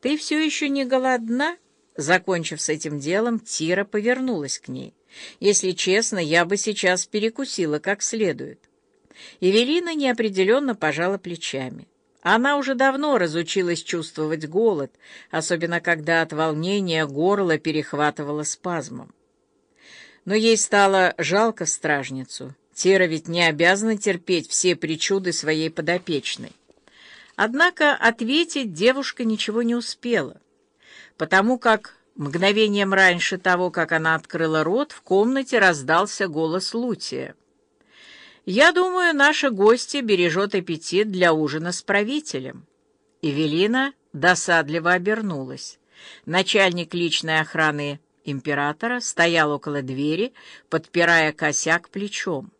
«Ты все еще не голодна?» Закончив с этим делом, Тира повернулась к ней. «Если честно, я бы сейчас перекусила как следует». Эвелина неопределенно пожала плечами. Она уже давно разучилась чувствовать голод, особенно когда от волнения горло перехватывало спазмом. Но ей стало жалко стражницу. Тира ведь не обязана терпеть все причуды своей подопечной. Однако ответить девушка ничего не успела, потому как мгновением раньше того, как она открыла рот, в комнате раздался голос Лутия. «Я думаю, наша гостья бережет аппетит для ужина с правителем». Эвелина досадливо обернулась. Начальник личной охраны императора стоял около двери, подпирая косяк плечом.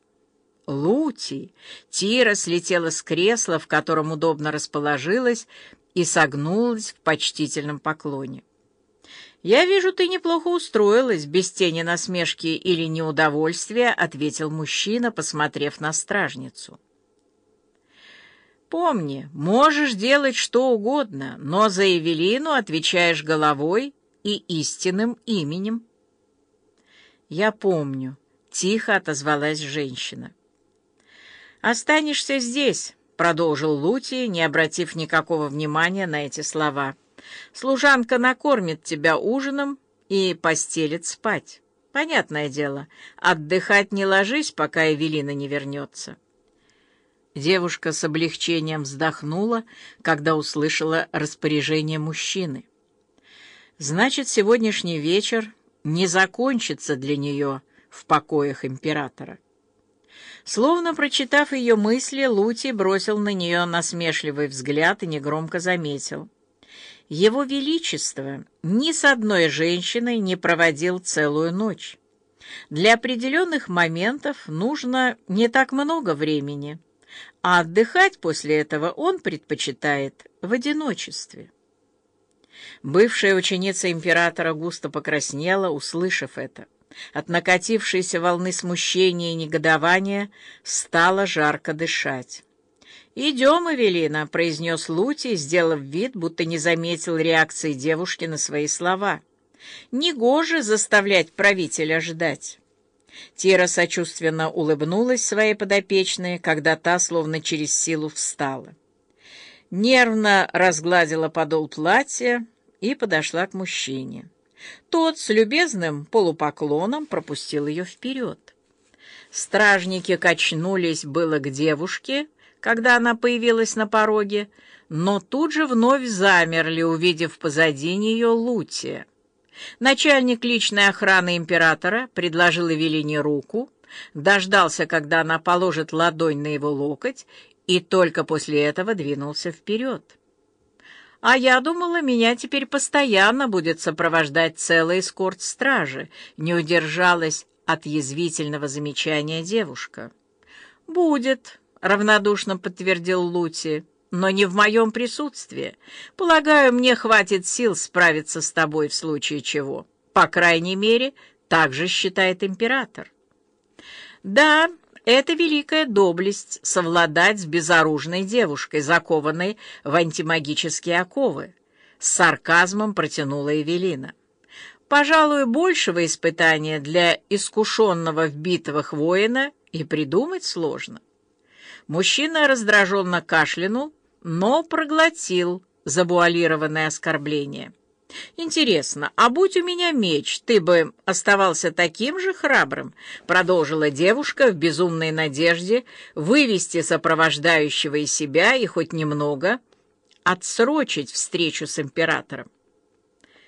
Лути! Тира слетела с кресла, в котором удобно расположилась, и согнулась в почтительном поклоне. «Я вижу, ты неплохо устроилась, без тени насмешки или неудовольствия», — ответил мужчина, посмотрев на стражницу. «Помни, можешь делать что угодно, но за Эвелину отвечаешь головой и истинным именем». «Я помню», — тихо отозвалась женщина. «Останешься здесь», — продолжил Лути, не обратив никакого внимания на эти слова. «Служанка накормит тебя ужином и постелит спать. Понятное дело, отдыхать не ложись, пока Эвелина не вернется». Девушка с облегчением вздохнула, когда услышала распоряжение мужчины. «Значит, сегодняшний вечер не закончится для нее в покоях императора». Словно прочитав ее мысли, Лути бросил на нее насмешливый взгляд и негромко заметил. Его Величество ни с одной женщиной не проводил целую ночь. Для определенных моментов нужно не так много времени, а отдыхать после этого он предпочитает в одиночестве. Бывшая ученица императора густо покраснела, услышав это. От накатившейся волны смущения и негодования стало жарко дышать. «Идем, Эвелина», — произнес Лути, сделав вид, будто не заметил реакции девушки на свои слова. «Негоже заставлять правителя ждать». Тира сочувственно улыбнулась своей подопечной, когда та словно через силу встала. Нервно разгладила подол платья и подошла к мужчине. Тот с любезным полупоклоном пропустил ее вперед. Стражники качнулись было к девушке, когда она появилась на пороге, но тут же вновь замерли, увидев позади нее Лутия. Начальник личной охраны императора предложил Эвелине руку, дождался, когда она положит ладонь на его локоть, и только после этого двинулся вперед. А я думала, меня теперь постоянно будет сопровождать целый эскорт стражи, не удержалась от язвительного замечания девушка. «Будет», — равнодушно подтвердил Лути, — «но не в моем присутствии. Полагаю, мне хватит сил справиться с тобой в случае чего. По крайней мере, так же считает император». «Да, это великая доблесть — совладать с безоружной девушкой, закованной в антимагические оковы. С сарказмом протянула Эвелина. Пожалуй, большего испытания для искушенного в битвах воина и придумать сложно. Мужчина раздраженно кашлянул, но проглотил забуалированное оскорбление. «Интересно, а будь у меня меч, ты бы оставался таким же храбрым?» — продолжила девушка в безумной надежде вывести сопровождающего из себя и хоть немного отсрочить встречу с императором.